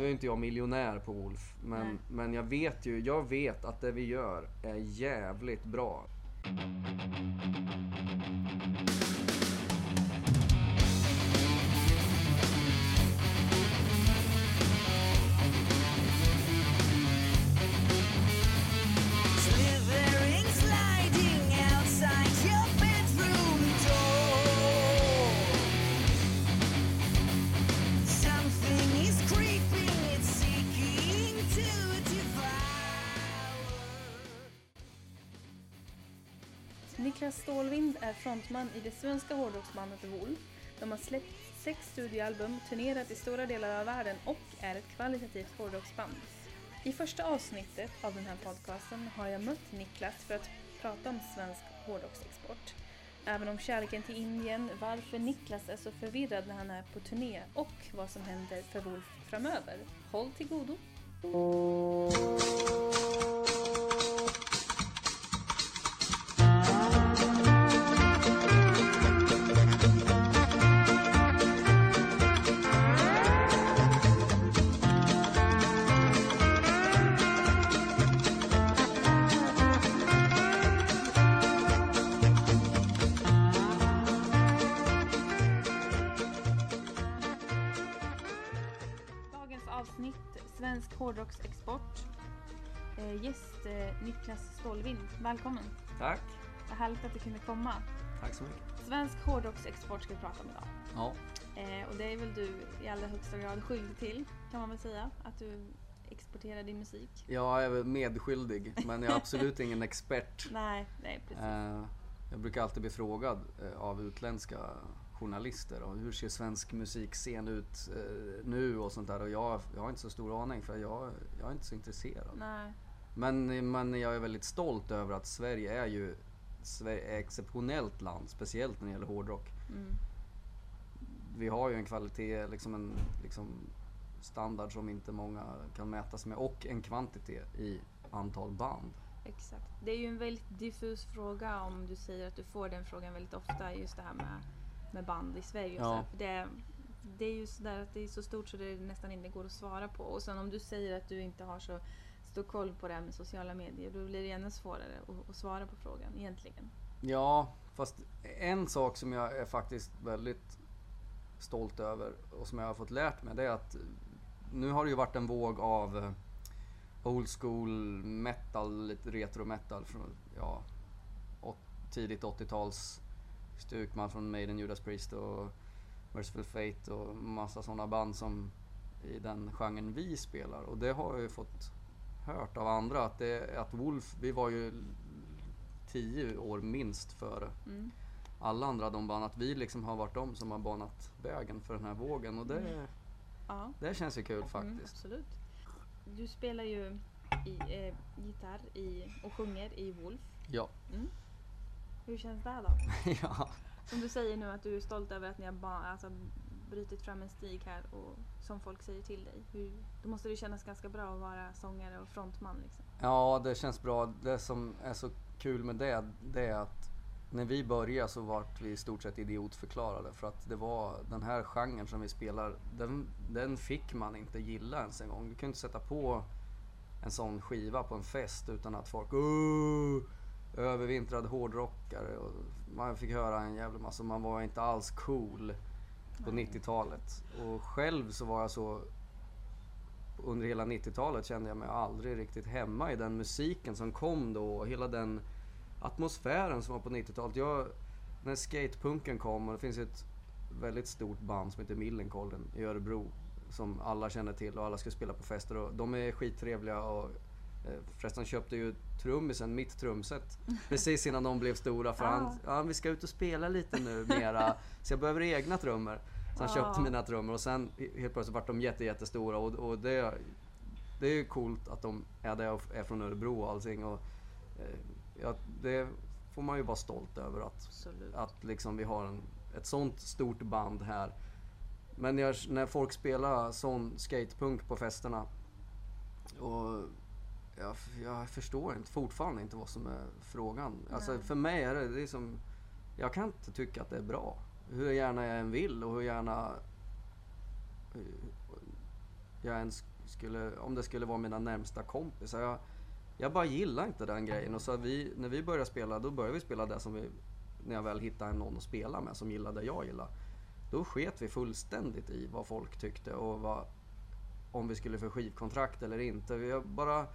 Nu är inte jag miljonär på Wolf, men, Nej. men jag vet ju, jag vet att det vi gör är jävligt bra. Niklas Stålvind är frontman i det svenska hårdrocksbandet Wolf. De har släppt sex studioalbum, turnerat i stora delar av världen och är ett kvalitativt hårdrocksband. I första avsnittet av den här podcasten har jag mött Niklas för att prata om svensk hårdrocksexport. Även om kärleken till Indien, varför Niklas är så förvirrad när han är på turné och vad som händer för Wolf framöver. Håll till godo! Avsnitt, Svensk hårdrocksexport. Eh, gäst eh, Niklas Stålvind, välkommen. Tack! Vad härligt att du kunde komma. Tack så mycket. Svensk hårdrocksexport ska vi prata om idag. Ja, Eh, och det är väl du i allra högsta grad skyldig till, kan man väl säga. Att du exporterar din musik. jag är medskyldig, men jag är absolut ingen expert. Nej, nej precis. Eh, Jag brukar alltid bli frågad eh, av utländska journalister och hur ser svensk musikscen ut eh, nu och sånt där och jag, jag har inte så stor aning för jag, jag är inte så intresserad. Nej, Men, men jag är väldigt stolt över att Sverige är ju Sverige är ett exceptionellt land, speciellt när det gäller hårdrock. mm, Vi har ju en kvalitet, liksom en liksom standard som inte många kan mäta sig med och en kvantitet i antal band. exakt. Det är ju en väldigt diffus fråga om du säger att du får den frågan väldigt ofta. Just det här med, med band i Sverige. Ja. så det, det är ju sådär att det är så stort så det nästan inte går att svara på. Och sen om du säger att du inte har så stor koll på det här med sociala medier. Då blir det ännu svårare att, att svara på frågan egentligen. Ja, fast en sak som jag är faktiskt väldigt stolt över och som jag har fått lärt mig det är att nu har det ju varit en våg av eh, old school metal, lite retro metal från ja, tidigt 80-tals stuk från Maiden, Judas Priest och Merciful Fate och massa sådana band som i den genren vi spelar och det har jag ju fått hört av andra att, det, att Wolf, vi var ju tio år minst före Mm. alla andra de band. Att vi liksom har varit de som har banat vägen för den här vågen och det, Ja. det känns ju kul Mm, faktiskt. absolut. Du spelar ju i, eh, gitarr i, och sjunger i Wolf. Ja. Hur känns det då? ja. Som du säger nu att du är stolt över att ni har ba- alltså, brutit fram en stig här och som folk säger till dig. Hur, då måste det kännas ganska bra att vara sångare och frontman liksom. ja, det känns bra. Det som är så kul med det, det är att när vi började så vart vi i stort sett idiotförklarade för att det var den här genren som vi spelar, den, den fick man inte gilla ens en gång. Du kunde inte sätta på en sån skiva på en fest utan att folk "Åh, övervintrad hårdrockare och man fick höra en jävla massa, man var inte alls cool på Nej. 90-talet. Och själv så var jag så under hela 90-talet kände jag mig aldrig riktigt hemma i den musiken som kom då och hela den atmosfären som var på 90-talet. Jag, när skatepunken kom och det finns ett väldigt stort band som heter Millencolin i Örebro som alla känner till och alla ska spela på fester och de är skittrevliga och eh, förresten köpte ju trummisen mitt trumset precis innan de blev stora för han, ja vi ska ut och spela lite nu mera så jag behöver egna trummor. Så han Ah. köpte mina trummor och sen helt plötsligt vart de jätte, jättestora och, och det, det är ju coolt att de är där och är från Örebro och allting och eh, ja, det får man ju vara stolt över att, Absolut. att liksom vi har en, ett sånt stort band här. Men jag, när folk spelar sån skatepunk på festerna och jag, jag förstår inte, fortfarande inte vad som är frågan. Alltså för mig är det, det är som, jag kan inte tycka att det är bra. Hur gärna jag än vill och hur gärna eh, jag ens skulle, om det skulle vara mina närmsta kompisar. Jag, jag bara gillar inte den grejen. Och så vi, när vi började spela, då började vi spela det som vi, när jag väl hittade någon att spela med som gillade det jag gillar. Då sket vi fullständigt i vad folk tyckte och vad, om vi skulle få skivkontrakt eller inte. Vi bara,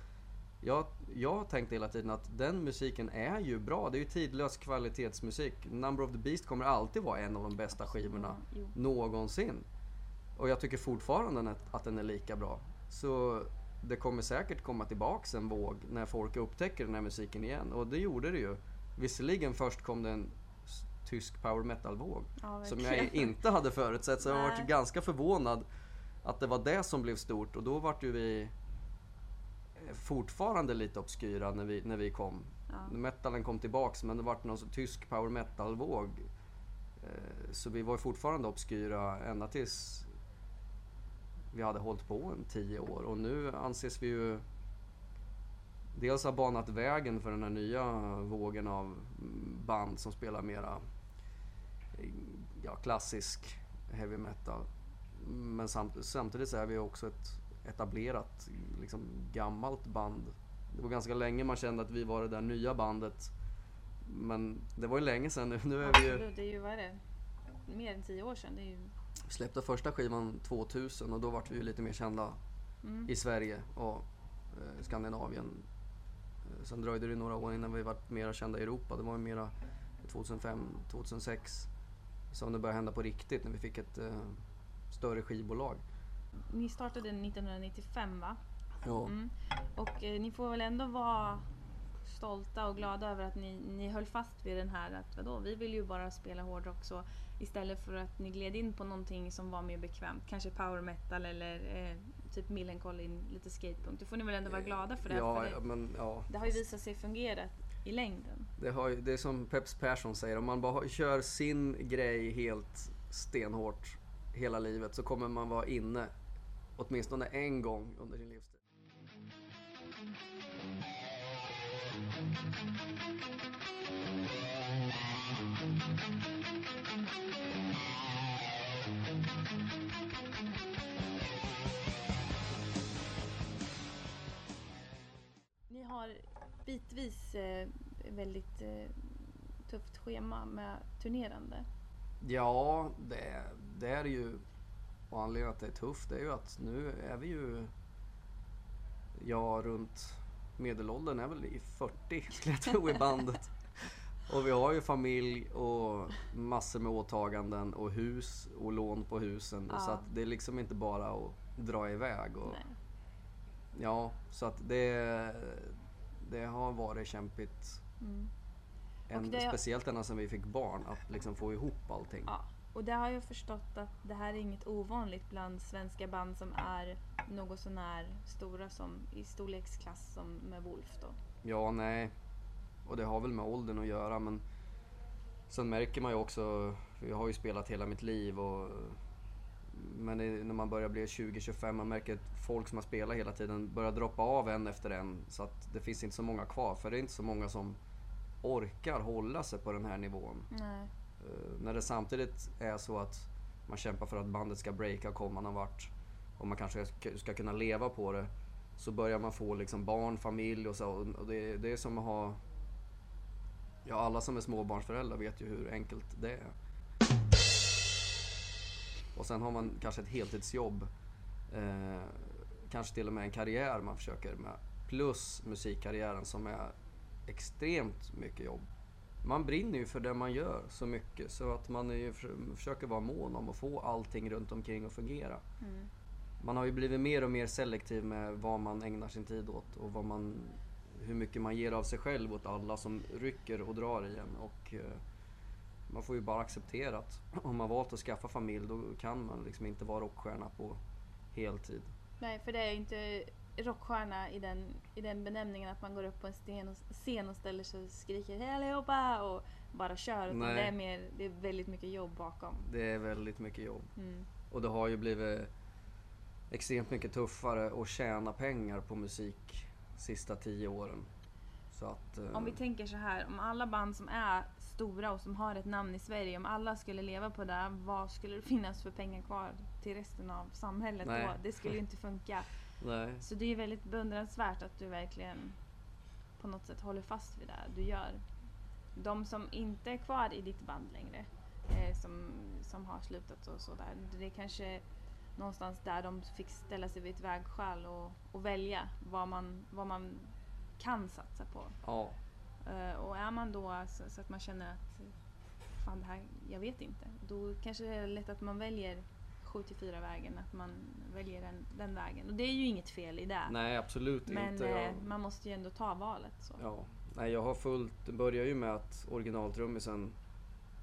jag, jag tänkte hela tiden att den musiken är ju bra. Det är ju tidlös kvalitetsmusik. Number of the Beast kommer alltid vara en av de bästa skivorna jo. någonsin. Och jag tycker fortfarande att, att den är lika bra. Så det kommer säkert komma tillbaks en våg när folk upptäcker den här musiken igen. Och det gjorde det ju. Visserligen först kom det en tysk power metal-våg. Ja, som jag inte hade förutsett. Så jag har varit ganska förvånad att det var det som blev stort. Och då vart ju vi fortfarande lite obskyra när vi, när vi kom. Ja. Metalen kom tillbaks men det vart någon sån tysk power metal-våg. Eh, Så vi var fortfarande obskyra ända tills vi hade hållit på en tio år och nu anses vi ju dels ha banat vägen för den här nya vågen av band som spelar mera ja, klassisk heavy metal. Men samt, samtidigt så är vi också ett etablerat, liksom gammalt band. Det var ganska länge man kände att vi var det där nya bandet. Men det var ju länge sedan nu. Nu är vi ju... Det är ju, vad är det? Mer än tio år sedan. Det är ju... Vi släppte första skivan 2000 och då vart vi ju lite mer kända Mm. i Sverige och eh, Skandinavien. Eh, Sen dröjde det några år innan vi vart mer kända i Europa. Det var ju mera 2005, 2006 som det började hända på riktigt när vi fick ett eh, större skivbolag. Ni startade 1995 va? Ja. Mm. Och eh, ni får väl ändå vara stolta och glada över att ni, ni höll fast vid den här att vadå, vi vill ju bara spela hårdrock så istället för att ni gled in på någonting som var mer bekvämt, kanske power metal eller eh, typ Millencolin, lite skatepunk. Då får ni väl ändå vara glada för det. Ja, för det, men ja. det har ju visat sig fungera i längden. Det, har, det är som Peps Persson säger, om man bara kör sin grej helt stenhårt hela livet så kommer man vara inne åtminstone en gång under sin livstid. Ni har bitvis eh, väldigt eh, tufft schema med turnerande. Ja, det, det är ju... Och anledningen att det är tufft är ju att nu är vi ju... Ja, runt medelåldern är väl i 40 skulle jag tro i bandet. Och vi har ju familj och massor med åtaganden och hus och lån på husen. Ja. Så att det är liksom inte bara att dra iväg. Och, Nej. ja, så att det, det har varit kämpigt. Mm. En, det- Speciellt ända sedan vi fick barn, att liksom få ihop allting. Ja, och det har jag förstått att det här är inget ovanligt bland svenska band som är något sånär stora som i storleksklass som med Wolf då. Ja, nej. Och det har väl med åldern att göra men sen märker man ju också, jag har ju spelat hela mitt liv och men det, när man börjar bli 20-25 man märker att folk som har spelat hela tiden börjar droppa av en efter en så att det finns inte så många kvar för det är inte så många som orkar hålla sig på den här nivån. Nej. Eh, när det samtidigt är så att man kämpar för att bandet ska breaka och komma någon vart och man kanske ska, ska kunna leva på det så börjar man få liksom barn, familj och så. Och det, det är som att ha... Ja, alla som är småbarnsföräldrar vet ju hur enkelt det är. Och sen har man kanske ett heltidsjobb. Eh, kanske till och med en karriär man försöker med. Plus musikkarriären som är extremt mycket jobb. Man brinner ju för det man gör så mycket så att man ju, för- försöker vara mån om att få allting runt omkring att fungera. Mm. Man har ju blivit mer och mer selektiv med vad man ägnar sin tid åt och vad man, hur mycket man ger av sig själv åt alla som rycker och drar i en. Och, eh, man får ju bara acceptera att om man valt att skaffa familj då kan man liksom inte vara rockstjärna på heltid. Nej, för det är inte rockstjärna i den, i den benämningen att man går upp på en scen och, scen och ställer sig och skriker hej allihopa och bara kör. Utan Nej. det är, mer, det är väldigt mycket jobb bakom. Det är väldigt mycket jobb. Mm. Och det har ju blivit extremt mycket tuffare att tjäna pengar på musik sista tio åren. Så att... eh, Om vi tänker så här, om alla band som är stora och som har ett namn i Sverige, om alla skulle leva på det, vad skulle det finnas för pengar kvar till resten av samhället Nej. då? Det skulle ju inte funka. Nej. Så det är väldigt beundransvärt att du verkligen på något sätt håller fast vid det du gör. De som inte är kvar i ditt band längre, eh, som, som har slutat och sådär, det är kanske någonstans där de fick ställa sig vid ett vägskäl och, och välja vad man, vad man kan satsa på. Ja. Eh, och är man då så, så att man känner att fan det här, jag vet inte. Då kanske det är lätt att man väljer 7 till 4 vägen, att man väljer den, den vägen. Och det är ju inget fel i det. Nej, absolut Men inte. eh, Jag, man måste ju ändå ta valet. Så. ja. Nej, jag har fullt... Det börjar ju med att originaltrummisen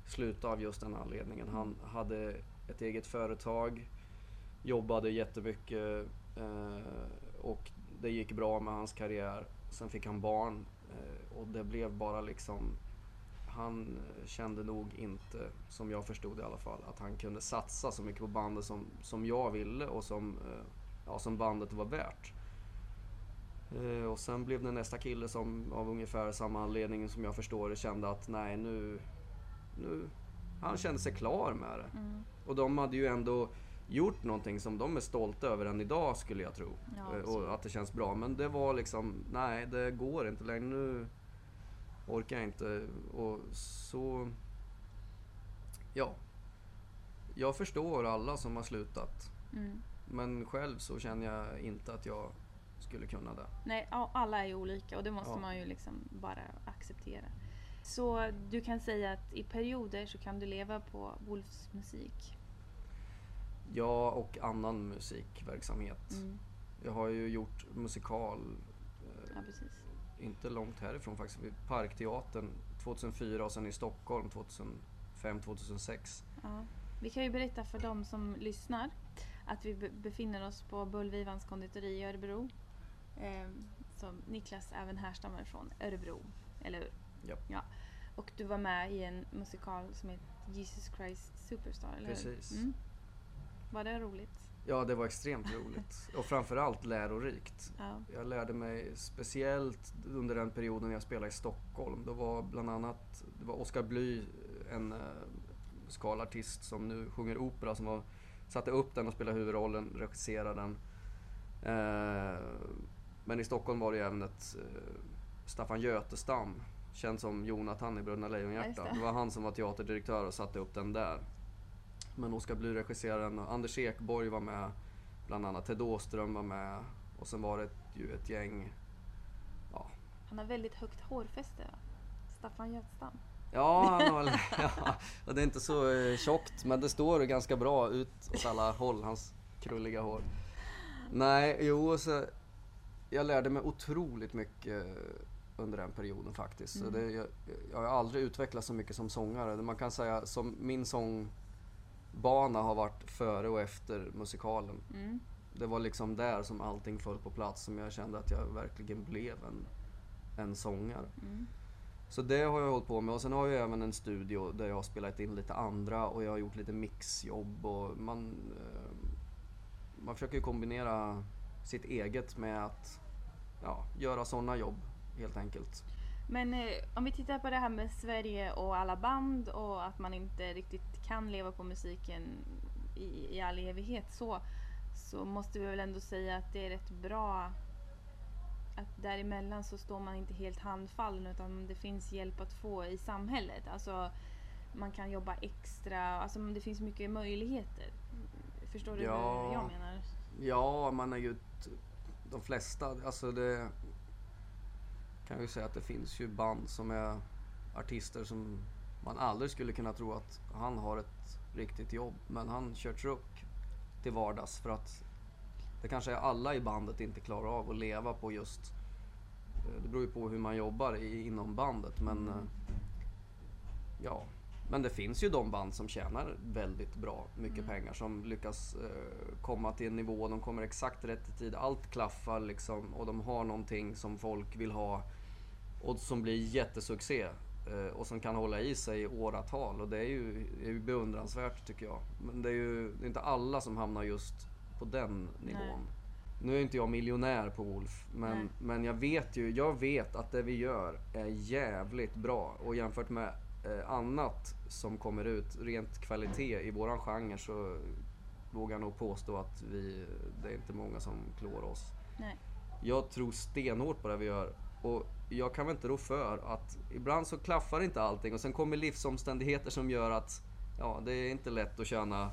slutade av just den anledningen. Han hade ett eget företag, jobbade jättemycket eh, och det gick bra med hans karriär. Sen fick han barn eh, och det blev bara liksom... Han kände nog inte, som jag förstod i alla fall, att han kunde satsa så mycket på bandet som, som jag ville och som, eh, ja, som bandet var värt. Eh, Och sen blev det nästa kille som av ungefär samma anledning som jag förstår det kände att nej nu, nu, han kände sig klar med det. Mm. Och de hade ju ändå gjort någonting som de är stolta över än idag skulle jag tro. Ja, Eh, och att det känns bra. Men det var liksom, nej det går inte längre. Nu orkar jag inte. Och så, ja. Jag förstår alla som har slutat. Mm. Men själv så känner jag inte att jag skulle kunna det. Nej, alla är ju olika och det måste Ja. man ju liksom bara acceptera. Så du kan säga att i perioder så kan du leva på Wolfs musik. Ja, och annan musikverksamhet. Mm. Jag har ju gjort musikal, eh, Ja, precis. Inte långt härifrån faktiskt, vid Parkteatern 2004 och sen i Stockholm 2005-2006. Ja. Vi kan ju berätta för de som lyssnar att vi be- befinner oss på Bullvivans konditori i Örebro. Eh, som Niklas även härstammar från Örebro, eller hur? Japp. Ja. Och du var med i en musikal som heter Jesus Christ Superstar, eller hur? Precis. Mm. Var det roligt? Ja, det var extremt roligt och framförallt lärorikt. Ja. Jag lärde mig speciellt under den perioden jag spelade i Stockholm. Det var bland annat det var Oskar Bly, en eh, musikalartist som nu sjunger opera, som var, satte upp den och spelade huvudrollen, regisserade den. Eh, men i Stockholm var det även ett eh, Staffan Götestam, känd som Jonathan i Bröderna Lejonhjärta. det. Det var han som var teaterdirektör och satte upp den där. Men Oskar Bly regisserade den och Anders Ekborg var med, bland annat Ted Åström var med och sen var det ju ett gäng Ja, Han har väldigt högt hårfäste? Staffan Götstam. ja, han har ja och det är inte så eh, tjockt men det står ganska bra ut åt alla håll, hans krulliga hår. Nej, jo, så jag lärde mig otroligt mycket under den perioden faktiskt. Så Mm. det, jag, jag har aldrig utvecklats så mycket som sångare. Man kan säga som min sångbana har varit före och efter musikalen. Mm. Det var liksom där som allting föll på plats som jag kände att jag verkligen blev en, en sångare. Mm. Så det har jag hållit på med och sen har jag även en studio där jag har spelat in lite andra och jag har gjort lite mixjobb och man, eh, man försöker ju kombinera sitt eget med att ja, göra sådana jobb helt enkelt. Men eh, om vi tittar på det här med Sverige och alla band och att man inte riktigt kan leva på musiken i, i all evighet så, så måste vi väl ändå säga att det är rätt bra att däremellan så står man inte helt handfallen utan det finns hjälp att få i samhället. Alltså man kan jobba extra, alltså det finns mycket möjligheter. Förstår du Ja. hur jag menar? Ja, man är ju de flesta, alltså det kan ju säga att det finns ju band som är artister som man aldrig skulle kunna tro att han har ett riktigt jobb. Men han kör truck till vardags för att det kanske är alla i bandet inte klarar av att leva på just eh, det beror ju på hur man jobbar i, inom bandet men eh, ja. Men det finns ju de band som tjänar väldigt bra mycket pengar som lyckas eh, komma till en nivå, de kommer exakt rätt i tid, allt klaffar liksom och de har någonting som folk vill ha och som blir jättesuccé och som kan hålla i sig i åratal och det är ju, är ju beundransvärt tycker jag. Men det är ju det är inte alla som hamnar just på den nivån. Nu är inte jag miljonär på Wolf, men, Nej. men jag vet ju, jag vet att det vi gör är jävligt bra och jämfört med eh, annat som kommer ut, rent kvalitet i våran genre så vågar nog påstå att vi, det är inte många som klår oss. Nej. Jag tror stenhårt på det vi gör. Och jag kan väl inte rå för att ibland så klaffar inte allting och sen kommer livsomständigheter som gör att ja, det är inte lätt att tjäna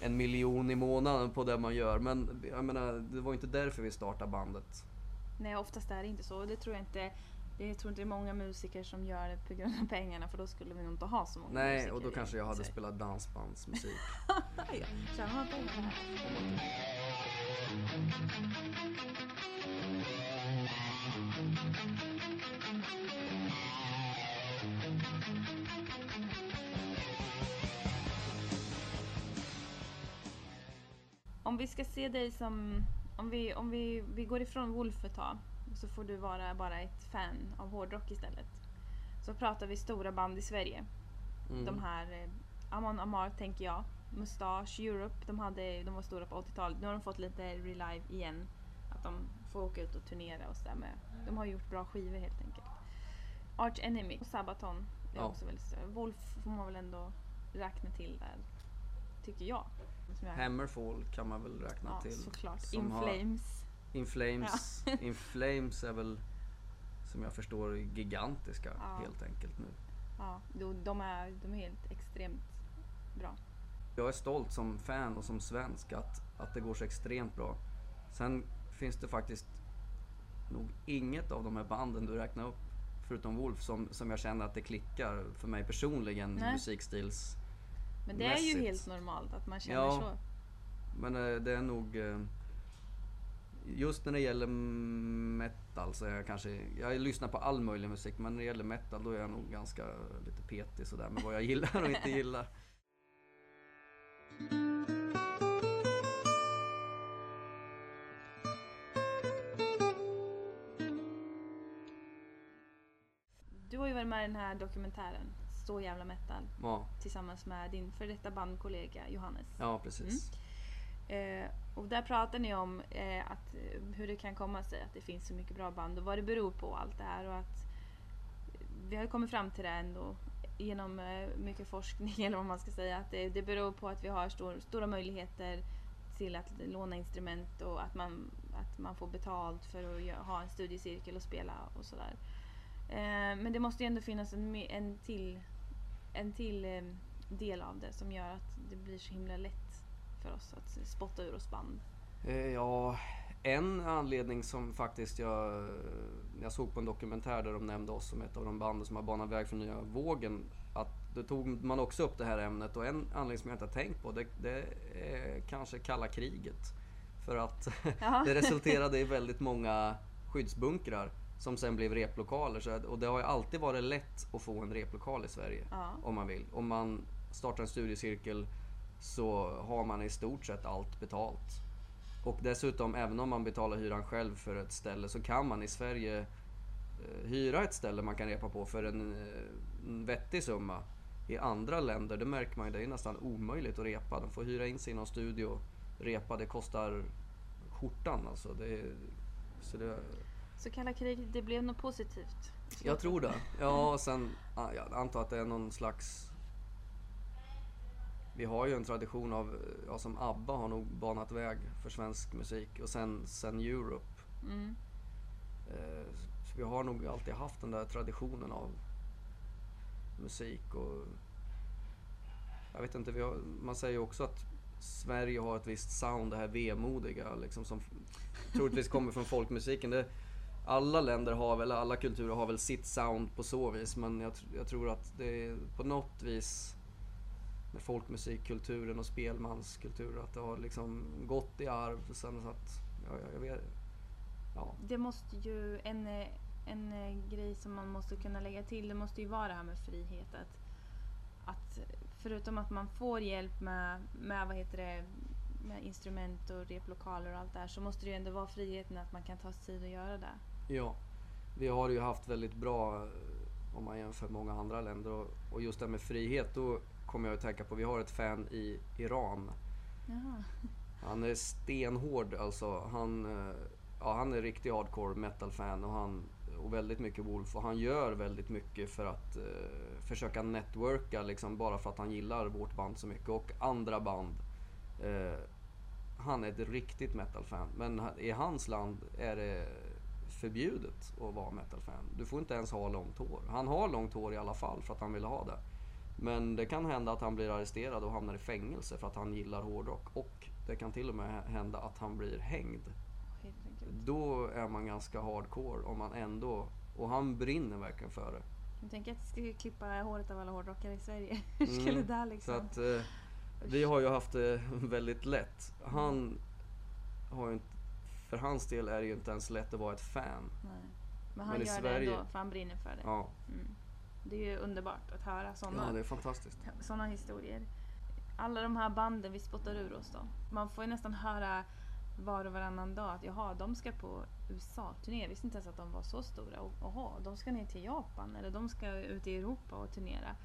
en miljon i månaden på det man gör. Men jag menar, det var inte därför vi startade bandet. Nej, oftast är det inte så. Det tror jag inte. Jag tror inte det är många musiker som gör det på grund av pengarna för då skulle vi nog inte ha så många Nej, musiker och då kanske jag hade spelat dansbandsmusik. Ja, pengar Om vi ska se dig som... Om vi, om vi, vi går ifrån Wolf ett tag så får du vara bara ett fan av hårdrock istället. Så pratar vi stora band i Sverige. Mm. De här eh, Amon Amar tänker jag. Mustache, Europe, de, hade, de var stora på 80-talet. Nu har de fått lite relive igen. Att de får åka ut och turnera och sådär med. De har gjort bra skivor helt enkelt. Arch Enemy och Sabaton är Ja. också väldigt stora. Wolf får man väl ändå räkna till där. Tycker jag. Som jag Hammerfall kan man väl räkna ja, till. såklart. som In har- Flames. In Flames. In Flames är väl som jag förstår gigantiska Ja. helt enkelt nu. Ja, de, är, de är helt extremt bra. Jag är stolt som fan och som svensk att, att det går så extremt bra. Sen finns det faktiskt nog inget av de här banden du räknar upp, förutom Wolf, som, som jag känner att det klickar för mig personligen Nej. Men det är ju Mässigt. helt normalt att man känner Ja. så. Men eh, det är nog... eh, Just när det gäller metal så är jag kanske... Jag lyssnar på all möjlig musik men när det gäller metal då är jag nog ganska lite petig sådär med vad jag gillar och inte gillar. Du har ju varit med i den här dokumentären, Så jävla metal, Ja, tillsammans med din för detta bandkollega Johannes. ja precis. Eh, och där pratar ni om eh, att, eh, hur det kan komma sig att det finns så mycket bra band och vad det beror på allt det här. Och att eh, vi har kommit fram till det ändå genom eh, mycket forskning eller vad man ska säga. Att det, det beror på att vi har stor, stora möjligheter till att låna instrument och att man, att man får betalt för att gö- ha en studiecirkel och spela och sådär. Eh, men det måste ju ändå finnas en, en till, en till eh, del av det som gör att det blir så himla lätt för oss att spotta ur oss band. Eh, Ja, en anledning som faktiskt jag, jag såg på en dokumentär där de nämnde oss som ett av de banden som har banat väg för nya vågen. Att då tog man också upp det här ämnet och en anledning som jag inte har tänkt på det, det är kanske kalla kriget. För att det resulterade i väldigt många skyddsbunkrar som sen blev replokaler. Så, och det har ju alltid varit lätt att få en replokal i Sverige Ja. om man vill. Om man startar en studiecirkel så har man i stort sett allt betalt. Och dessutom, även om man betalar hyran själv för ett ställe så kan man i Sverige eh, hyra ett ställe man kan repa på för en, eh, en vettig summa. I andra länder, det märker man ju, det är nästan omöjligt att repa. De får hyra in sig i någon studio, repa, det kostar skjortan alltså. Det så det, Så kalla kriget, det blev något positivt. jag tror det. Ja, och sen jag antar att det är någon slags... Vi har ju en tradition av, ja, som ABBA har nog banat väg för svensk musik och sen, sen Europe. Mm. Eh, Så vi har nog alltid haft den där traditionen av musik och... Jag vet inte, har, man säger ju också att Sverige har ett visst sound, det här vemodiga liksom som troligtvis kommer från folkmusiken. Det, alla länder har väl, alla kulturer har väl sitt sound på så vis men jag, jag tror att det är på något vis med folkmusikkulturen och spelmanskulturen att det har liksom gått i arv sen så att, ja, jag- jag vet, ja. Det måste ju, en, en grej som man måste kunna lägga till, det måste ju vara det här med frihet. Att, att förutom att man får hjälp med, med, vad heter det, med instrument och replokaler och allt det här så måste det ju ändå vara friheten att man kan ta sig tid att göra det. Ja, vi har ju haft väldigt bra eh, om man jämför med många andra länder och, och just det här med frihet då kommer jag att tänka på, vi har ett fan i Iran. Jaha. Han är stenhård alltså. Han, eh, ja, han är riktig hardcore metal-fan och, han, och väldigt mycket Wolf och han gör väldigt mycket för att eh, försöka networka liksom bara för att han gillar vårt band så mycket och andra band. Eh, han är ett riktigt metal-fan. Men i hans land är det förbjudet att vara metal-fan. Du får inte ens ha långt hår. Han har långt hår i alla fall för att han vill ha det. Men det kan hända att han blir arresterad och hamnar i fängelse för att han gillar hårdrock. Och det kan till och med hända att han blir hängd. Herregud. Då är man ganska hardcore om man ändå... Och han brinner verkligen för det. Jag tänker att jag skulle klippa håret av alla hårdrockare i Sverige. Hur skulle Mm, det liksom... Så att eh, vi har ju haft det väldigt lätt. Han har ju inte... För hans del är det ju inte ens lätt att vara ett fan. Nej. Men han Men gör det Sverige- ändå för han brinner för det. Ja, Mm. Det är ju underbart att höra ja sådana det är fantastiskt. såna historier. Alla de här banden vi spottar ur oss då. Man får ju nästan höra var och varannan dag att jaha, de ska på USA-turné. Jag visste inte ens att de var så stora. Och, Jaha, de ska ner till Japan eller de ska ut i Europa och turnera.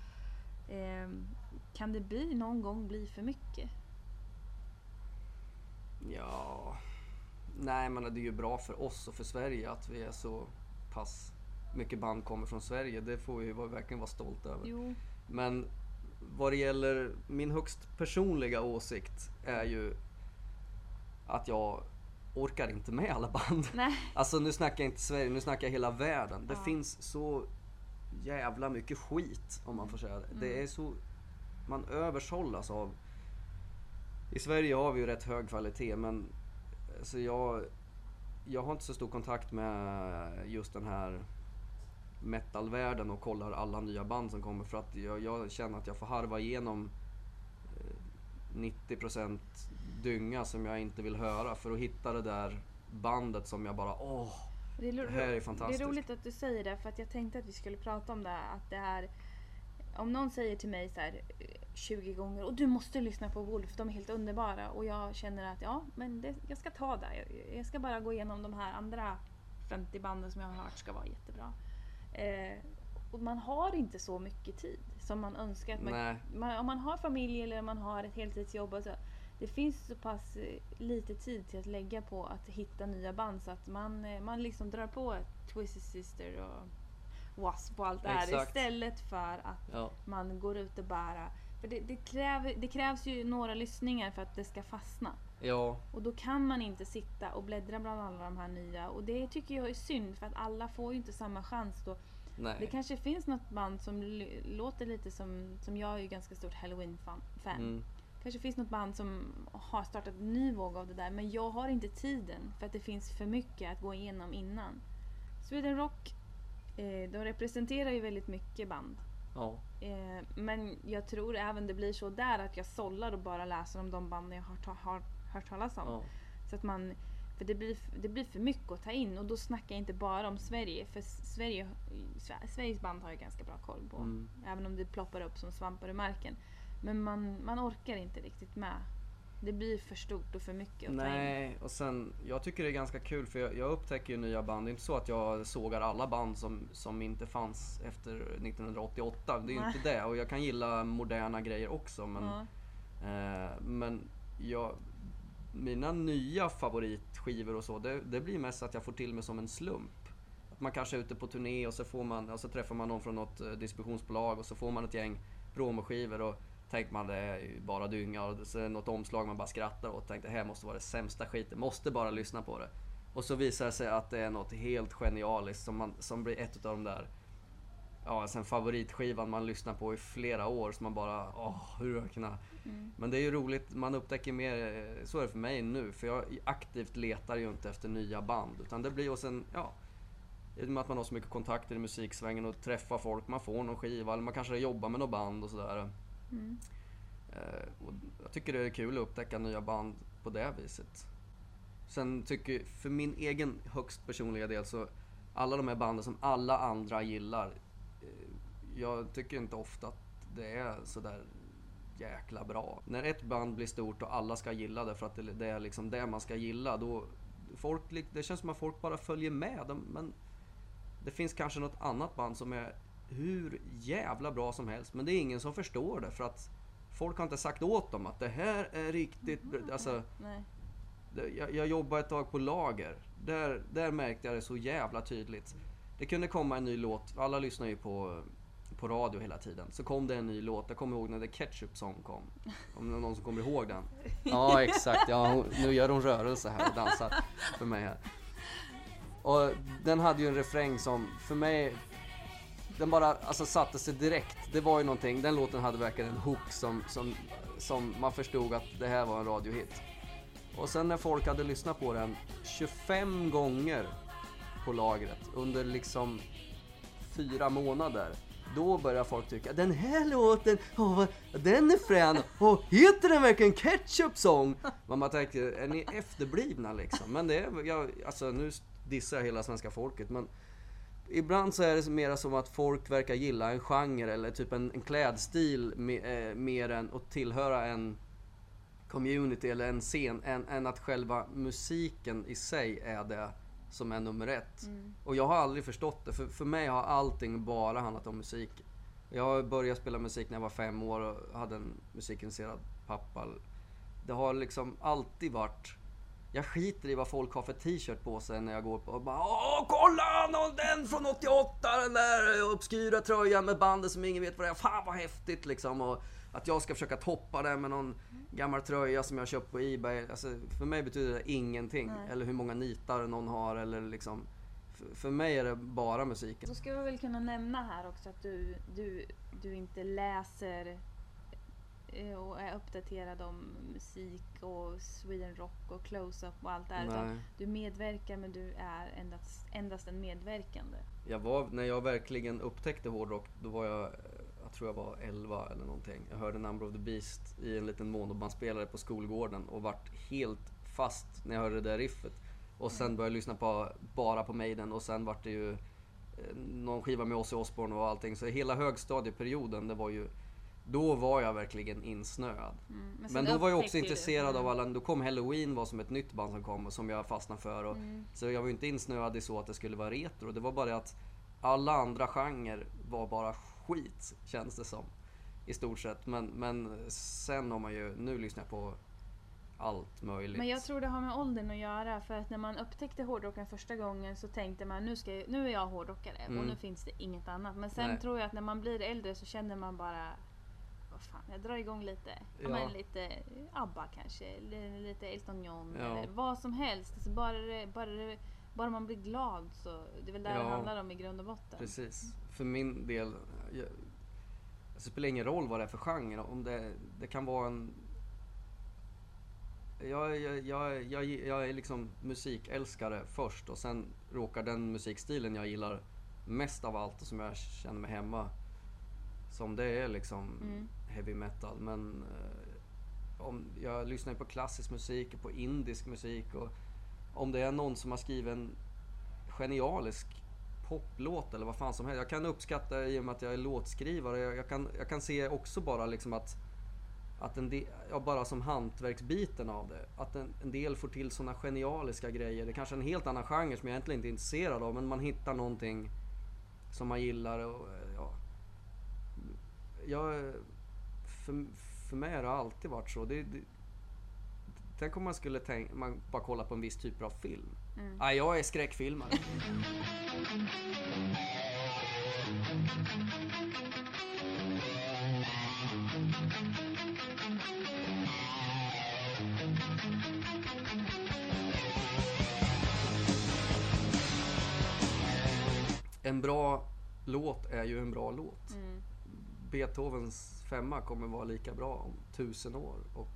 Ehm, kan det bli någon gång bli för mycket? Ja... Nej men det är ju bra för oss och för Sverige att vi är så pass mycket band kommer från Sverige. Det får vi ju verkligen vara stolt över. Jo, Men vad det gäller min högst personliga åsikt är ju att jag orkar inte med alla band. nej. Alltså nu snackar jag inte Sverige, nu snackar jag hela världen. Det Ja. finns så jävla mycket skit om man får säga det. Det är så... Man översållas av... I Sverige har vi ju rätt hög kvalitet men alltså jag, jag har inte så stor kontakt med just den här metalvärlden och kollar alla nya band som kommer för att jag, jag känner att jag får harva igenom eh, 90% dynga som jag inte vill höra för att hitta det där bandet som jag bara åh, Det är, Det här är det fantastiskt. är roligt att du säger det för att jag tänkte att vi skulle prata om det. Att det är, om någon säger till mig så här eh, 20 gånger och du måste lyssna på Wolf, de är helt underbara. Och jag känner att ja, men det, jag ska ta det. Jag, jag ska bara gå igenom de här andra 50 banden som jag har hört ska vara jättebra. Eh, och man har inte så mycket tid som man önskar. Att man, man, om man har familj eller man har ett heltidsjobb. och Så, det finns så pass eh, lite tid till att lägga på att hitta nya band så att man, eh, man liksom drar på Twisted Sister och W.A.S.P. och allt det här Exakt. istället för att Ja. man går ut och bara... För det, det, kräver, det krävs ju några lyssningar för att det ska fastna. Ja, Och då kan man inte sitta och bläddra bland alla de här nya. Och det tycker jag är synd för att alla får ju inte samma chans då. nej. Det kanske finns något band som låter lite som, som jag är ju ganska stort Halloween-fan. Mm. Kanske finns något band som har startat en ny våg av det där men jag har inte tiden för att det finns för mycket att gå igenom innan. Sweden Rock, eh, de representerar ju väldigt mycket band. Ja. Eh, men jag tror även det blir så där att jag sållar och bara läser om de band jag har, ta- har hört talas om. ja. Så att man, för det blir, det blir för mycket att ta in och då snackar jag inte bara om Sverige. För Sverige, Sve- Sveriges band har jag ganska bra koll på. Mm. Även om det ploppar upp som svampar ur marken. Men man, man orkar inte riktigt med. Det blir för stort och för mycket att ta in. Nej, och sen jag tycker det är ganska kul för jag, jag upptäcker ju nya band. Det är inte så att jag sågar alla band som, som inte fanns efter 1988. Det är ju Nej. inte det. Och jag kan gilla moderna grejer också men, Ja. eh, men jag, mina nya favoritskivor och så, det, det blir mest att jag får till mig som en slump. Att man kanske är ute på turné och så, får man, och så träffar man någon från något eh, distributionsbolag och så får man ett gäng promoskivor och tänker man det är ju bara dynga och så något omslag man bara skrattar åt. Tänkte det här måste vara det sämsta skiten, måste bara lyssna på det. Och så visar det sig att det är något helt genialiskt som, man, som blir ett av de där Ja, sen favoritskivan man lyssnar på i flera år som man bara, åh, hur har jag kunnat Mm. men det är ju roligt, man upptäcker mer, så är det för mig nu, för jag aktivt letar ju inte efter nya band. Utan det blir och sen, ja, i och med att man har så mycket kontakter i musiksvängen och träffar folk, man får någon skiva eller man kanske jobbar med något band och sådär. Mm. Eh, och jag tycker det är kul att upptäcka nya band på det viset. Sen tycker, för min egen högst personliga del så, alla de här banden som alla andra gillar, eh, jag tycker inte ofta att det är sådär jäkla bra. När ett band blir stort och alla ska gilla det för att det är liksom det man ska gilla, då folk, det känns som att folk bara följer med. Men det finns kanske något annat band som är hur jävla bra som helst, men det är ingen som förstår det för att folk har inte sagt åt dem att det här är riktigt bra. Alltså, Nej. det- jag, jag jobbade ett tag på lager. Där, där märkte jag det så jävla tydligt. Det kunde komma en ny låt, alla lyssnar ju på på radio hela tiden. Så kom det en ny låt, jag kommer ihåg när The Ketchup Song kom. Om det är någon som kommer ihåg den? Ja exakt, ja, hon, nu gör hon rörelse här och dansar för mig här. Och den hade ju en refräng som för mig den bara alltså, satte sig direkt. Det var ju någonting, den låten hade verkligen en hook som, som, som man förstod att det här var en radiohit. Och sen när folk hade lyssnat på den 25 gånger på lagret under liksom fyra månader. Då börjar folk tycka den här låten, oh, den är frän. Åh, heter den verkligen Ketchup Song? Man tänker, tänkte, är ni efterblivna liksom? Men det är, jag, alltså nu dissar jag hela svenska folket men Ibland så är det mera som att folk verkar gilla en genre eller typ en, en klädstil eh, mer än att tillhöra en community eller en scen än, än att själva musiken i sig är det som är nummer ett. Och jag har aldrig förstått det, för, för mig har allting bara handlat om musik. Jag började spela musik när jag var fem år och hade en musikintresserad pappa. Det har liksom alltid varit jag skiter i vad folk har för t-shirt på sig när jag går på och bara Åh kolla någon, den från 88 den där obskyra tröjan med bandet som ingen vet vad det är. Fan vad häftigt liksom. Och att jag ska försöka toppa det med någon gammal tröja som jag köpt på Ebay. Alltså, för mig betyder det ingenting. Nej. Eller hur många nitar någon har eller liksom. För, för mig är det bara musiken. Så ska vi väl kunna nämna här också att du, du, du inte läser och är uppdaterad om musik och Sweden Rock och Close-Up och allt det här. Utan du medverkar men du är endast, endast en medverkande. Jag var, när jag verkligen upptäckte hårdrock, då var jag, eh, jag tror jag var 11 eller någonting. Jag hörde Number of the Beast i en liten monobandspelare på skolgården och vart helt fast när jag hörde det där riffet. Och sen började jag lyssna på, bara på Maiden och sen vart det ju eh, någon skiva med Ozzy Osbourne och allting. Så hela högstadieperioden, det var ju, då var jag verkligen insnöad. Mm. Men, sen då var jag också upptäckte du- intresserad av Mm. alla, då kom Halloween var som ett nytt band som kom och som jag fastnade för. Och, Mm. Så jag var inte insnöad i så att det skulle vara retro. Det var bara det att alla andra genrer var bara skit, känns det som. I stort sett. Men, men sen har man ju, nu lyssnar jag på allt möjligt. Men jag tror det har med åldern att göra. För att när man upptäckte hårdrocken första gången så tänkte man nu, ska jag, nu är jag hårdrockare och Mm. nu finns det inget annat. Men sen Nej. tror jag att när man blir äldre så känner man bara vad fan, jag drar igång lite. Ja. Men lite ABBA kanske, lite Elton John Ja. eller vad som helst. Alltså bara, det, bara, det, bara man blir glad så det är väl det det Ja. handlar om i grund och botten. Precis. För min del, jag, det spelar ingen roll vad det är för genre. Om det, det kan vara en... Jag, jag, jag, jag, jag är liksom musikälskare först och sen råkar den musikstilen jag gillar mest av allt och som jag känner mig hemma som det är liksom Mm. heavy metal. Men eh, om, jag lyssnar ju på klassisk musik och på indisk musik och om det är någon som har skrivit en genialisk poplåt eller vad fan som helst. Jag kan uppskatta i och med att jag är låtskrivare. Jag, jag, kan, jag kan se också bara liksom att, att en del, ja, bara som hantverksbiten av det. Att en, en del får till sådana genialiska grejer. Det är kanske är en helt annan genre som jag egentligen inte är intresserad av men man hittar någonting som man gillar och. Jag, för, för mig har det alltid varit så. Det, det, tänk om man skulle tänka, man bara kolla på en viss typ av film. Mm. Ja, jag är skräckfilmare. En bra låt är ju en bra låt. Mm. Beethovens femma kommer vara lika bra om tusen år. Och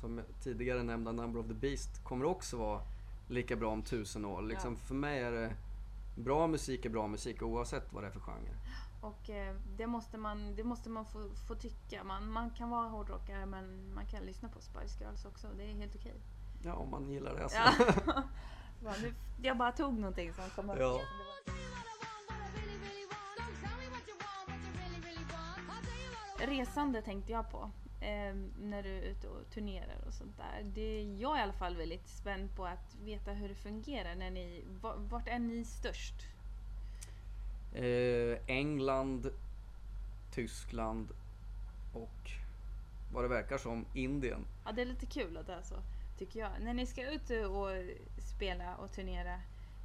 som tidigare nämnda Number of the Beast kommer också vara lika bra om tusen år. Liksom, Ja. För mig är det bra musik är bra musik oavsett vad det är för genre. Och eh, det måste man, det måste man få, få tycka. Man, man kan vara hårdrockare men man kan lyssna på Spice Girls också. Det är helt okej. Ja, om man gillar det. Alltså. Ja. Jag bara tog någonting som kom upp. Ja. Resande tänkte jag på. Eh, när du är ute och turnerar och sånt där. Det är jag i alla fall väldigt spänd på att veta hur det fungerar. När ni, va- vart är ni störst? Eh, England, Tyskland och vad det verkar som Indien. Ja, det är lite kul att det är så, tycker jag. När ni ska ut och spela och turnera,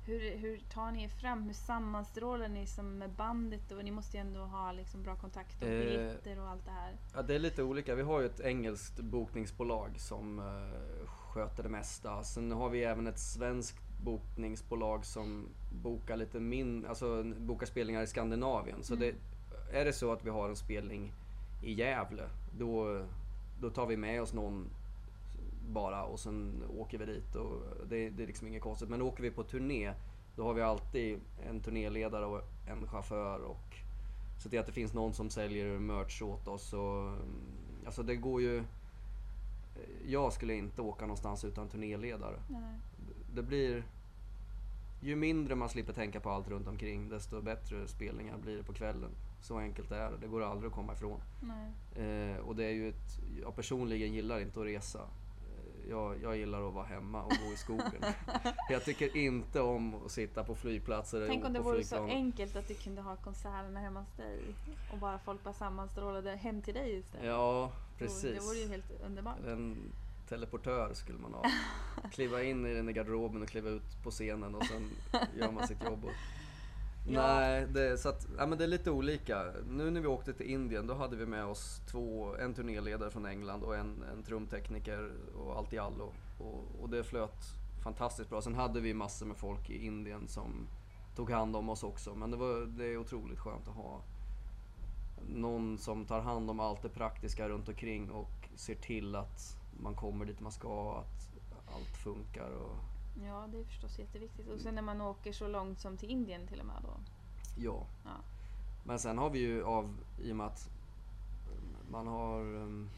Hur, hur tar ni er fram? Hur sammanstrålar ni som med bandet? Och ni måste ju ändå ha liksom bra kontakt och Eh, biljetter och allt det här. Ja, det är lite olika. Vi har ju ett engelskt bokningsbolag som eh, sköter det mesta. Sen har vi även ett svenskt bokningsbolag som bokar lite min, alltså bokar spelningar i Skandinavien. Så det, är det så att vi har en spelning i Gävle, då, då tar vi med oss någon bara och sen åker vi dit. Och det, det är liksom inget konstigt. Men åker vi på turné, då har vi alltid en turnéledare och en chaufför och så till att det finns någon som säljer merch åt oss. Och, mm, alltså det går ju... Jag skulle inte åka någonstans utan turnéledare. Nej. Det blir... Ju mindre man slipper tänka på allt runt omkring desto bättre spelningar blir det på kvällen. Så enkelt är det. Det går aldrig att komma ifrån. Eh, och det är ju ett... Jag personligen gillar inte att resa. Jag, jag gillar att vara hemma och gå i skogen. jag tycker inte om att sitta på flygplatser Tänk om det vore så enkelt att du kunde ha konserterna hemma hos dig och bara folk bara sammanstrålade hem till dig istället. Ja, Det precis. vore ju helt underbart. En teleportör skulle man ha. Kliva in i den i garderoben och kliva ut på scenen och sen gör man sitt jobb. Och... Ja. Nej, det, så att, ja, men det är lite olika. Nu när vi åkte till Indien då hade vi med oss två, en turnéledare från England och en, en trumtekniker och allt i allo. Och, och det flöt fantastiskt bra. Sen hade vi massor med folk i Indien som tog hand om oss också. Men det, var, det är otroligt skönt att ha någon som tar hand om allt det praktiska runt omkring och ser till att man kommer dit man ska, att allt funkar. Och, Ja, det är förstås jätteviktigt. Och sen när man åker så långt som till Indien till och med då. ja. Ja. Men sen har vi ju av, i och med att man har... um,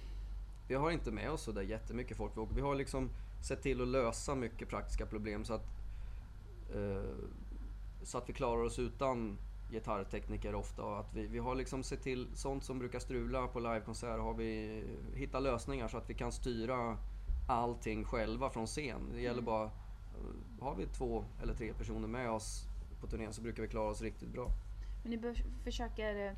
Vi har inte med oss så där jättemycket folk vi åker. Vi har liksom sett till att lösa mycket praktiska problem så att, eh, så att vi klarar oss utan gitarrtekniker ofta. Att vi, vi har liksom sett till sånt som brukar strula på livekonserter har vi hittat lösningar så att vi kan styra allting själva från scen. Det gäller bara, eh, har vi två eller tre personer med oss på turnén så brukar vi klara oss riktigt bra. Men ni försöker,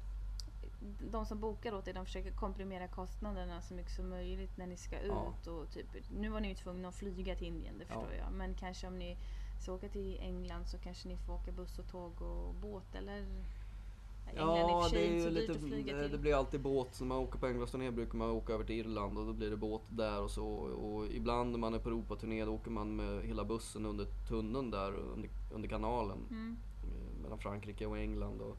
de som bokar åt er, de försöker komprimera kostnaderna så mycket som möjligt när ni ska ut. Ja. Och typ, nu var ni ju tvungna att flyga till Indien, det förstår jag. Men kanske om ni ska åka till England så kanske ni får åka buss och tåg och båt eller? England är i och Ja, det är ju lite, det, blir alltid båt. När man åker på Englandsturné brukar man åka över till Irland och då blir det båt där och så. Och ibland när man är på Europaturné då åker man med hela bussen under tunneln där under, under kanalen. Mm. eh, Mellan Frankrike och England. Och,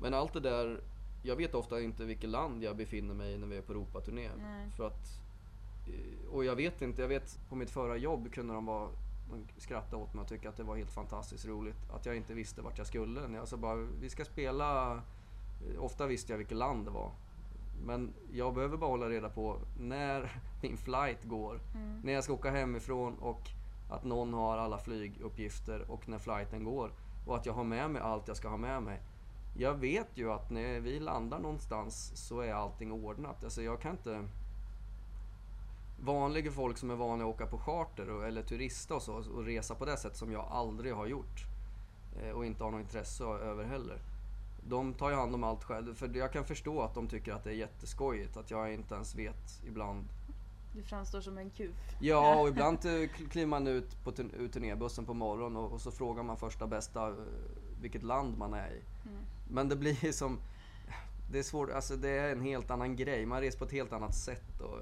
men allt det där, jag vet ofta inte vilket land jag befinner mig i när vi är på Europaturné. Nej. För att, eh, och jag vet inte, jag vet på mitt förra jobb kunde de vara de skrattade åt mig och tyckte att det var helt fantastiskt roligt. Att jag inte visste vart jag skulle. När Jag sa bara, vi ska spela... Ofta visste jag vilket land det var. Men jag behöver bara hålla reda på när min flight går. Mm. När jag ska åka hemifrån och att någon har alla flyguppgifter och när flighten går. Och att jag har med mig allt jag ska ha med mig. Jag vet ju att när vi landar någonstans så är allting ordnat. Alltså jag kan inte... Vanliga folk som är vana att åka på charter och, eller turista och så och resa på det sätt som jag aldrig har gjort. eh, Och inte har något intresse över heller. De tar ju hand om allt själv. För jag kan förstå att de tycker att det är jätteskojigt att jag inte ens vet ibland Du framstår som en kuf. Ja, och ibland kl- kliver man ut på turn- turnébussen på morgonen och, och så frågar man första bästa eh, vilket land man är i. Mm. Men det blir som... Det är svårt, alltså det är en helt annan grej. Man reser på ett helt annat sätt. Och,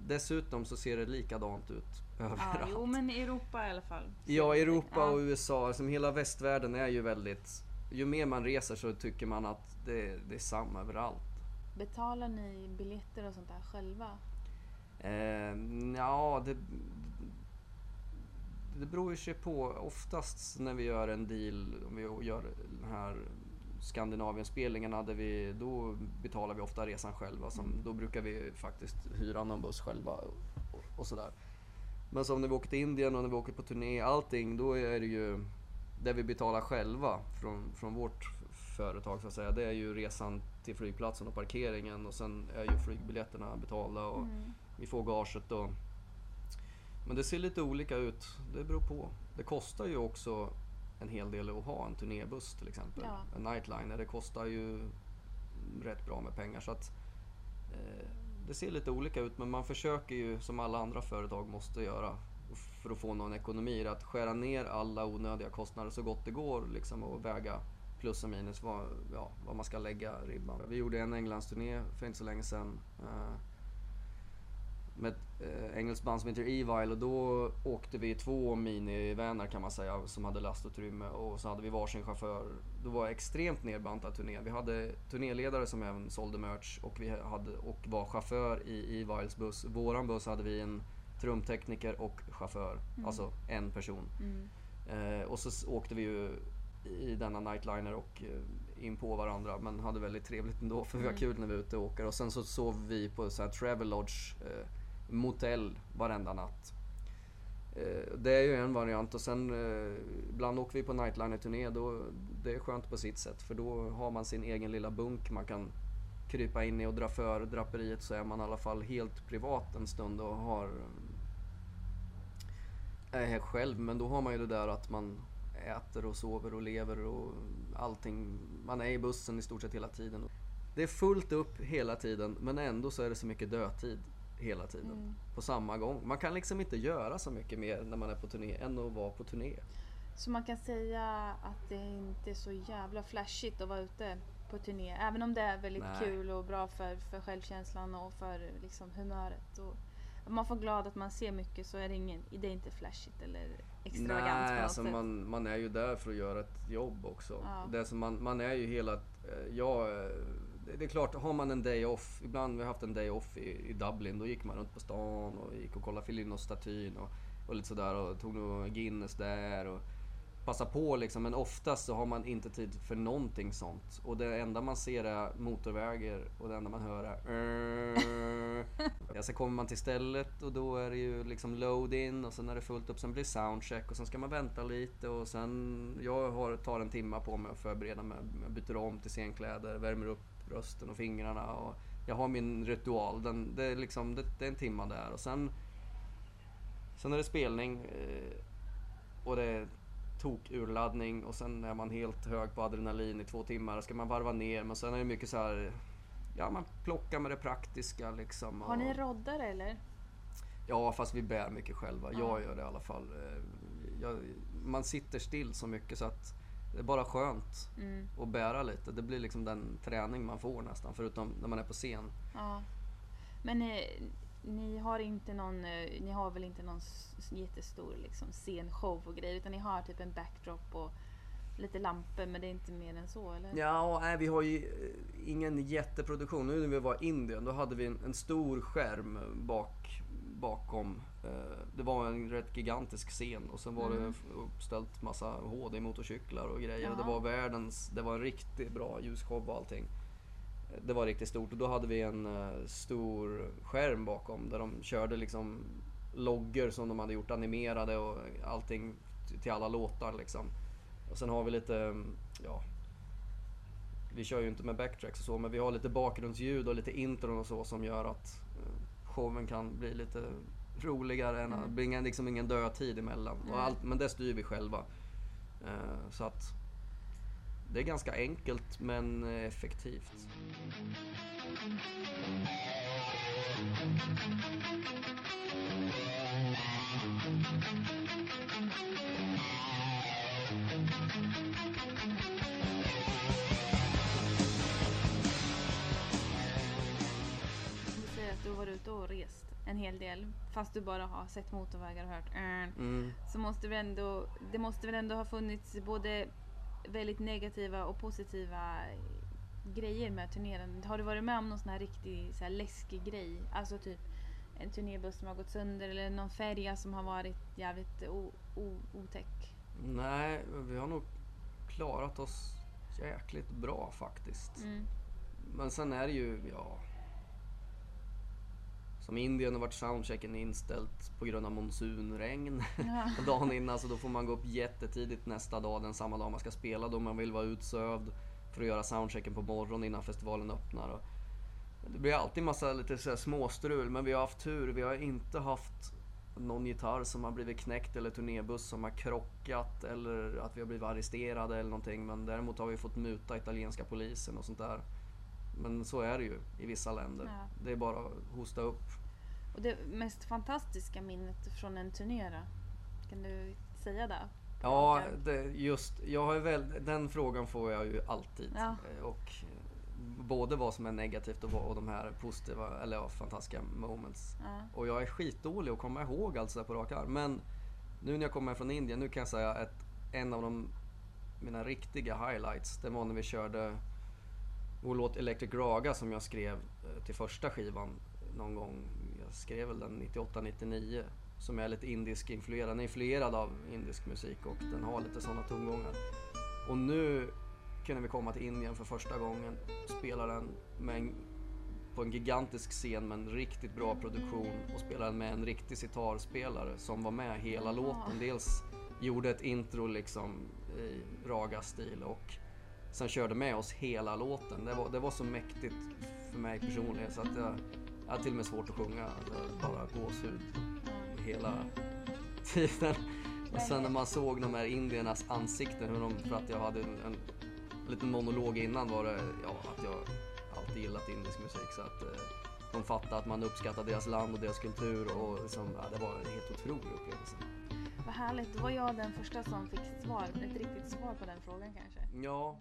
dessutom så ser det likadant ut Ja, överallt. jo men i Europa i alla fall. Ja, Europa Ja. och USA, alltså hela västvärlden är ju väldigt... Ju mer man reser så tycker man att det, det är samma överallt. Betalar ni biljetter och sånt där själva? Eh, ja, det, det beror ju sig på. Oftast när vi gör en deal, om vi gör den här Skandinavien-spelningarna, där vi, då betalar vi ofta resan själva. Som, då brukar vi faktiskt hyra någon buss själva och, och sådär. Men som när vi åker till Indien och när vi åker på turné, allting, då är det ju det vi betalar själva från, från vårt företag så att säga. Det är ju resan till flygplatsen och parkeringen och sen är ju flygbiljetterna betalda och Mm. vi får gaget och... Men det ser lite olika ut. Det beror på. Det kostar ju också en hel del att ha en turnébuss till exempel. Ja. En nightliner. Det kostar ju rätt bra med pengar. Så att, eh, det ser lite olika ut men man försöker ju som alla andra företag måste göra för att få någon ekonomi. Att skära ner alla onödiga kostnader så gott det går liksom och väga plus och minus vad, ja, vad man ska lägga ribban. Vi gjorde en Englandsturné för inte så länge sedan. eh, med ett eh, engelskt band som heter Evil och då åkte vi två minivanar kan man säga som hade lastutrymme och så hade vi varsin chaufför. Det var extremt nedbantad turné. Vi hade turnéledare som även sålde merch och vi hade och var chaufför i Evils buss. Våran buss hade vi en trumtekniker och chaufför, alltså en person. Mm. Eh, och så åkte vi ju i denna nightliner och eh, in på varandra men hade väldigt trevligt ändå för vi var kul när vi var ute och åker. Och sen så sov vi på så här travel lodge, eh, motell varenda natt. Eh, det är ju en variant och sen eh, ibland åker vi på nightliner-turné. Det är skönt på sitt sätt för då har man sin egen lilla bunk man kan krypa in i och dra för draperiet så är man i alla fall helt privat en stund och har är själv men då har man ju det där att man äter och sover och lever och allting. Man är i bussen i stort sett hela tiden. Det är fullt upp hela tiden men ändå så är det så mycket dödtid hela tiden. Mm. På samma gång. Man kan liksom inte göra så mycket mer när man är på turné än att vara på turné. Så man kan säga att det inte är så jävla flashigt att vara ute på turné. Även om det är väldigt Nej. kul och bra för, för självkänslan och för liksom, humöret. Och om man får glad att man ser mycket så är det, ingen, det är inte flashigt eller extravagant på Nej, något alltså sätt. man, man är ju där för att göra ett jobb också. Ja. Det som man, man är ju hela... eh, Ja, eh, det- är klart, har man en day off, ibland har vi haft en day off i, i Dublin, då gick man runt på stan och gick och kollade Filinos-statyn och, och lite sådär och tog nog Guinness där och passa på liksom. Men oftast så har man inte tid för någonting sånt. Och det enda man ser är motorvägar och det enda man hör är Ja, sen kommer man till stället och då är det ju liksom load-in och sen är det fullt upp. Sen blir soundcheck och sen ska man vänta lite och sen... Jag har, tar en timma på mig att förbereda mig. Jag byter om till scenkläder, värmer upp rösten och fingrarna och jag har min ritual. Den, det, är liksom, det, det är en timma där och sen... Sen är det spelning eh, och det är tok-urladdning och sen är man helt hög på adrenalin i två timmar. Ska man varva ner men sen är det mycket så här... Ja, man plockar med det praktiska liksom. Har ni roddare eller? Ja, fast vi bär mycket själva. Ja. Jag gör det i alla fall. Eh, Jag, man sitter still så mycket så att det är bara skönt Mm. att bära lite. Det blir liksom den träning man får nästan, förutom när man är på scen. Ja. Men ni, har inte någon, eh, ni har väl inte någon jättestor liksom, scenshow och grejer utan ni har typ en backdrop och lite lampor men det är inte mer än så eller? Ja, nej, vi har ju eh, ingen jätteproduktion. Nu när vi var i Indien, då hade vi en, en stor skärm bak, bakom. Eh, Det var en rätt gigantisk scen och sen var Mm. det uppställt massa HD-motorcyklar och grejer. Och det var världens, det var en riktigt bra ljusshow och allting. Det var riktigt stort och då hade vi en eh, stor skärm bakom där de körde liksom loggor som de hade gjort animerade och allting till alla låtar liksom. Och sen har vi lite, mm, ja, vi kör ju inte med backtracks och så, men vi har lite bakgrundsljud och lite intron och så som gör att eh, showen kan bli lite roligare. Än, Mm. Det blir liksom ingen dödtid emellan. Nej. Och allt, men det styr vi själva. Eh, så att det är ganska enkelt men effektivt. Du säger att du har varit ute och rest en hel del fast du bara har sett motorvägar och hört Mm. så måste väl ändå, det måste väl ändå ha funnits både väldigt negativa och positiva grejer med turnerandet. Har du varit med om någon sån här riktig så här läskig grej? Alltså typ en turnébuss som har gått sönder eller någon färja som har varit jävligt otäck? Nej, vi har nog klarat oss jäkligt bra faktiskt. Mm. Men sen är det ju, ja... Som i Indien har varit soundchecken inställt på grund av monsunregn. Ja. Dagen innan så då får man gå upp jättetidigt nästa dag, den samma dag man ska spela då man vill vara utsövd för att göra soundchecken på morgonen innan festivalen öppnar. Och det blir alltid massa lite så småstrul men vi har haft tur. Vi har inte haft någon gitarr som har blivit knäckt eller turnébuss som har krockat eller att vi har blivit arresterade eller någonting. Men däremot har vi fått muta italienska polisen och sånt där. Men så är det ju i vissa länder. Ja. Det är bara att hosta upp. Och det mest fantastiska minnet från en turné då? Kan du säga det? Ja, det, just, jag har väl, den frågan får jag ju alltid. Ja. Eh, Och eh, både vad som är negativt och, vad- och de här positiva, eller ja, fantastiska moments. Ja. Och jag är skitdålig att komma ihåg allt sådär på rak arm. Men nu när jag kommer från Indien, nu kan jag säga att en av de, mina riktiga highlights, det var när vi körde vår låt Electric Raga som jag skrev eh, till första skivan någon gång. Jag skrev väl den 98-99. Som är lite indisk influerad. Den är influerad av indisk musik och den har lite sådana tongångar. Och nu kunde vi komma till Indien för första gången. Spela den med en, på en gigantisk scen med en riktigt bra produktion och spela den med en riktig sitarspelare som var med hela låten. Dels gjorde ett intro liksom i raga-stil och som körde med oss hela låten. Det var, det var så mäktigt för mig personligen så att jag, jag hade till och med svårt att sjunga. Det bara gåshud hela tiden. Och sen när man såg de här indiernas ansikten, hur de, för att jag hade en, en liten monolog innan var det ja, att jag alltid gillat indisk musik så att eh, de fattade att man uppskattar deras land och deras kultur och liksom, ja, det var en helt otrolig upplevelse. Vad härligt, då var jag den första som fick svar, ett riktigt svar på den frågan kanske. Ja,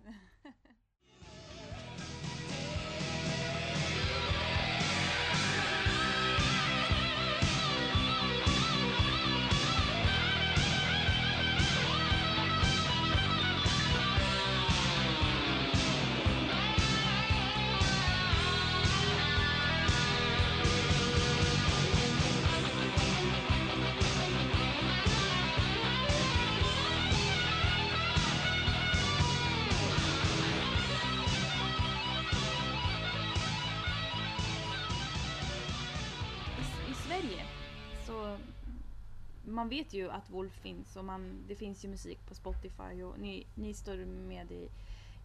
man vet ju att Wolf finns och man, det finns ju musik på Spotify och ni, ni står med i,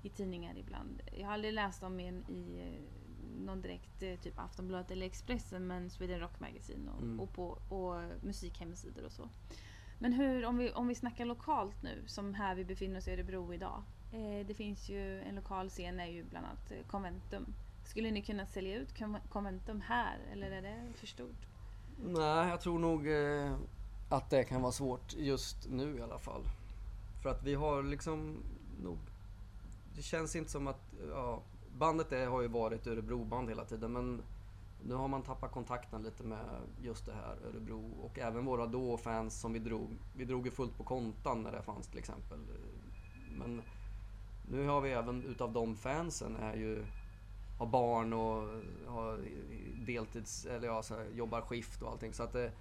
i tidningar ibland. Jag har aldrig läst om er i eh, någon direkt eh, typ Aftonbladet eller Expressen men Sweden Rock Magazine och, Mm. och, på, och musikhemsidor och så. Men hur, om vi, om vi snackar lokalt nu, som här vi befinner oss i Örebro idag. Eh, det finns ju en lokal scen, är ju bland annat eh, Conventum. Skulle ni kunna sälja ut Con- Conventum här eller är det för stort? nej jag tror nog eh, att det kan vara svårt just nu i alla fall. För att vi har liksom nog, det känns inte som att, ja, bandet är, har ju varit Örebroband hela tiden men nu har man tappat kontakten lite med just det här Örebro och även våra då fans som vi drog. Vi drog ju fullt på kontan när det fanns till exempel. Men nu har vi även utav de fansen är ju har barn och har deltids, eller ja, så här, jobbar skift och allting så att det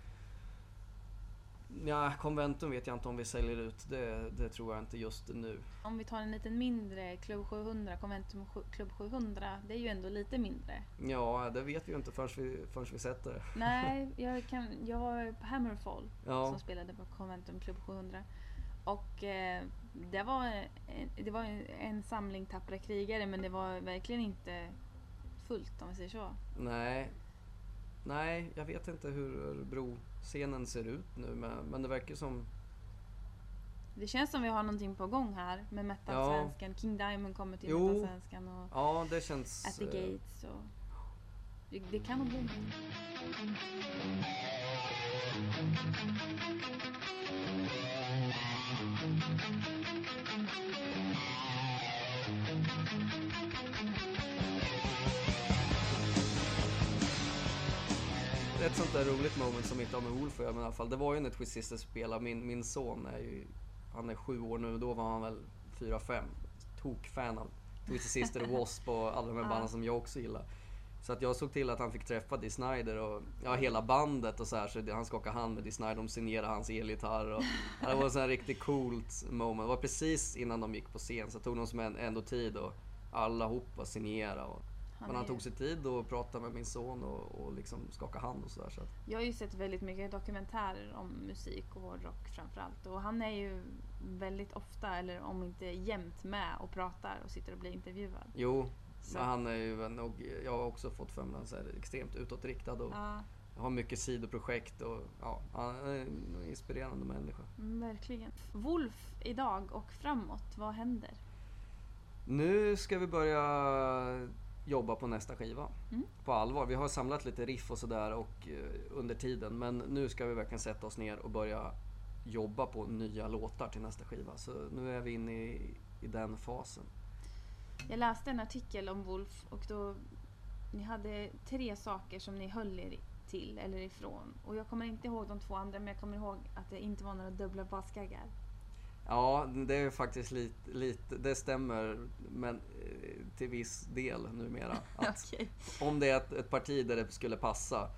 Ja, konventum vet jag inte om vi säljer ut. Det, det tror jag inte just nu. Om vi tar en liten mindre, Club 700, Conventum Club 700, det är ju ändå lite mindre. Ja, det vet vi ju inte förrän vi, förrän vi sätter det. Nej, jag, kan, jag var på Hammerfall Ja. som spelade på Conventum Club 700. Och eh, det var, en, det var en, en samling tappra krigare men det var verkligen inte fullt om vi säger så. Nej. Nej, jag vet inte hur Örebro-scenen ser ut nu men, men det verkar som... Det känns som vi har någonting på gång här med metalsvenskan. King Diamond kommer till Jo. metalsvenskan och Ja, det känns... At the eh, Gates och... Det, det kan nog bli något. Ett sånt där roligt moment som inte har med Wolf att göra men i alla fall. Det var ju när Twist Sisters spelade. Min, min son är ju... Han är sju år nu. Då var han väl fyra, fem. Tok-fan av Twisted Sister och W.A.S.P. och alla de här banden som jag också gillar. Så att jag såg till att han fick träffa Dee Snider och ja, hela bandet och så här. Så han skakade hand med Dee Snider, de signerade hans elgitarr. Och, ja, det var en sån här riktigt coolt moment. Det var precis innan de gick på scen så tog de som en, ändå tid och allihopa signera. Och, Han men han är- tog sig tid och pratade med min son och, och liksom skakade hand och sådär. Så att, Jag har ju sett väldigt mycket dokumentärer om musik och hårdrock framförallt. Och han är ju väldigt ofta, eller om inte jämt, med och pratar och sitter och blir intervjuad. jo, Så- men han är ju nog, jag har också fått för mig att han är extremt utåtriktad och Ja, har mycket sidoprojekt och ja, han är en inspirerande människa. mm, verkligen. Wolf idag och framåt, vad händer? Nu ska vi börja jobba på nästa skiva. Mm. På allvar. Vi har samlat lite riff och sådär och eh, under tiden. Men nu ska vi verkligen sätta oss ner och börja jobba på nya låtar till nästa skiva. Så nu är vi inne i, i den fasen. Jag läste en artikel om Wolf och då ni hade tre saker som ni höll er till eller ifrån. Och jag kommer inte ihåg de två andra men jag kommer ihåg att det inte var några dubbla baskaggar. Ja, det är faktiskt lite, lite det stämmer men eh, till viss del numera. Att Okej. om det är ett, ett parti där det skulle passa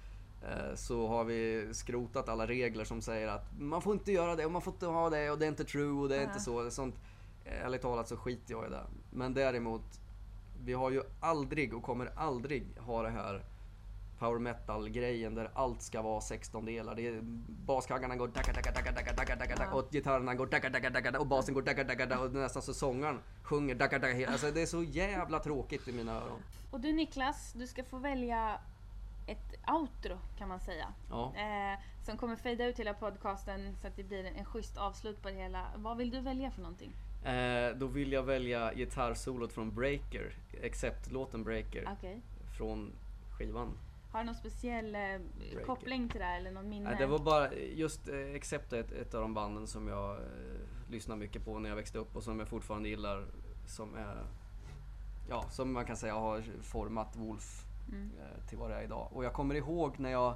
eh, så har vi skrotat alla regler som säger att man får inte göra det och man får inte ha det och det är inte true och det är Ja. inte så. Sånt, eh, ärligt talat så skiter jag i det. Men däremot, vi har ju aldrig och kommer aldrig ha det här power metal-grejen där allt ska vara 16 delar. Det är, baskaggarna går dacka, dacka, dacka, dacka, dacka, dacka, Ja. och gitarrerna går dacka, dacka, dacka, och basen går dacka, dacka, dacka, och nästan så sångaren sjunger dacka. hela- Alltså det är så jävla tråkigt i mina öron. Och du Niklas, du ska få välja ett outro kan man säga. Ja. Eh, som kommer fejda ut hela podcasten så att det blir en schysst avslut på det hela. Vad vill du välja för någonting? Eh, då vill jag välja gitarrsolot från Breaker, Accept-låten Breaker, Okej. från skivan. Har du någon speciell eh, koppling till det här eller någon minne? Nej, det var bara just eh, Accept ett, ett av de banden som jag eh, lyssnade mycket på när jag växte upp och som jag fortfarande gillar. Som är, ja, som man kan säga har format Wolf Mm. eh, till vad det är idag. Och jag kommer ihåg när jag,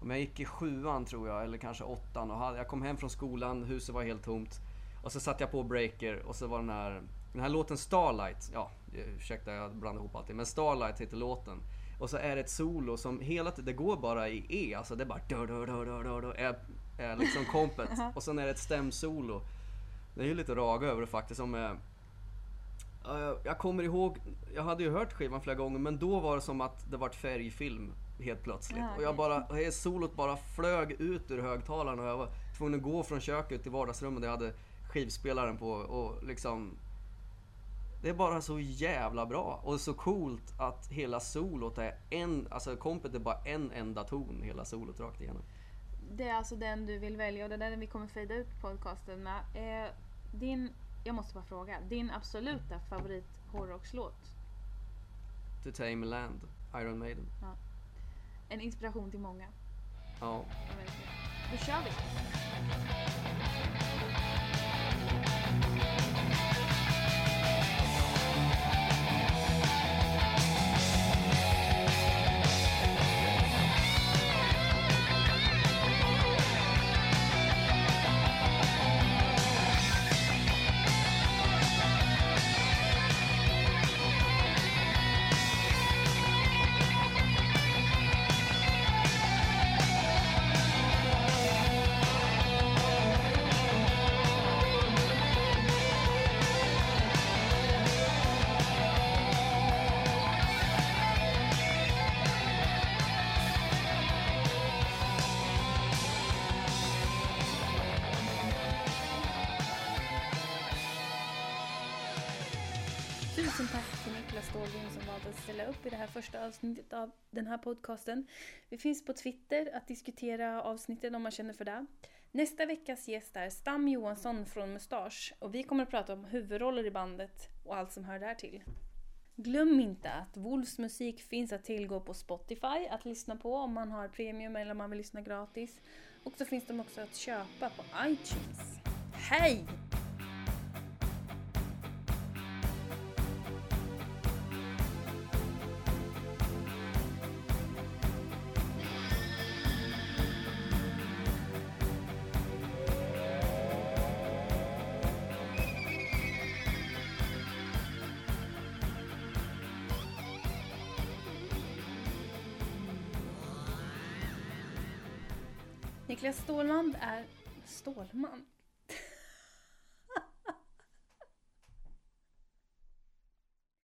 om jag gick i sjuan tror jag, eller kanske åttan och hade, jag kom hem från skolan, huset var helt tomt. Och så satte jag på Breaker och så var den här, den här låten Starlight, ja ursäkta jag blandar ihop allting, men Starlight heter låten. Och så är det ett solo som hela tiden, det går bara i E, alltså det är bara dö, dö, dö, dö, dö, dö, är, är liksom kompet. och sen är det ett stämsolo. Det är ju lite raga över det faktiskt som är Ja, jag- kommer ihåg, jag hade ju hört skivan flera gånger men då var det som att det vart färgfilm helt plötsligt. Och jag bara, det solot bara flög ut ur högtalaren och jag var tvungen att gå från köket till vardagsrummet där jag hade skivspelaren på och liksom det är bara så jävla bra och så coolt att hela solot är en, alltså kompet är bara en enda ton hela solot rakt igenom. Det är alltså den du vill välja och det är den vi kommer fejda ut podcasten med. Eh, din, jag måste bara fråga, din absoluta favorit hårdrockslåt? To Tame Land, Iron Maiden. En inspiration till många. Ja. Ja. Då kör vi! Ställa upp i det här första avsnittet av den här podcasten. Vi finns på Twitter att diskutera avsnittet om man känner för det. Nästa veckas gäst är Stam Johansson från Mustasch och vi kommer att prata om huvudroller i bandet och allt som hör där till. Glöm inte att Wolfs musik finns att tillgå på Spotify att lyssna på om man har premium eller om man vill lyssna gratis. Och så finns de också att köpa på iTunes. Hej! Niklas Stålman är... Stålman?